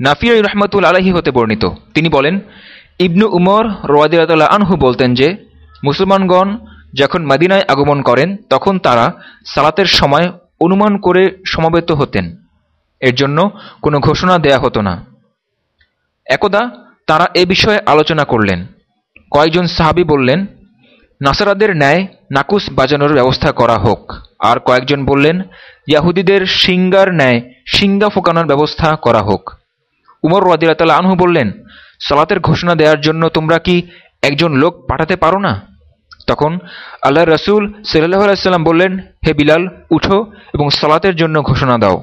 নাফিয়া রহমতুল আলাহি হতে বর্ণিত। তিনি বলেন, ইবনু উমর রোয়াদিয়াতাল্লাহ আনহু বলতেন যে, মুসলমানগণ যখন মদিনায় আগমন করেন, তখন তারা সালাতের সময় অনুমান করে সমবেত হতেন। এর জন্য কোনো ঘোষণা দেয়া হতো না। একদা তারা এ বিষয়ে আলোচনা করলেন। কয়েকজন সাহাবি বললেন, নাসারাদের ন্যায় নাকুস বাজানোর ব্যবস্থা করা হোক। আর কয়েকজন বললেন, ইয়াহুদিদের সিঙ্গার ন্যায় সিঙ্গা ফোকানোর ব্যবস্থা করা হোক। উমর রাদিয়াতাল্লাহ আনহু বললেন, সালাতের ঘোষণা দেওয়ার জন্য তোমরা কি একজন লোক পাঠাতে পারো না? তখন আল্লাহ রসুল সাল্লাহ আলাইসাল্লাম বললেন, হে বিলাল, উঠো এবং সালাতের জন্য ঘোষণা দাও।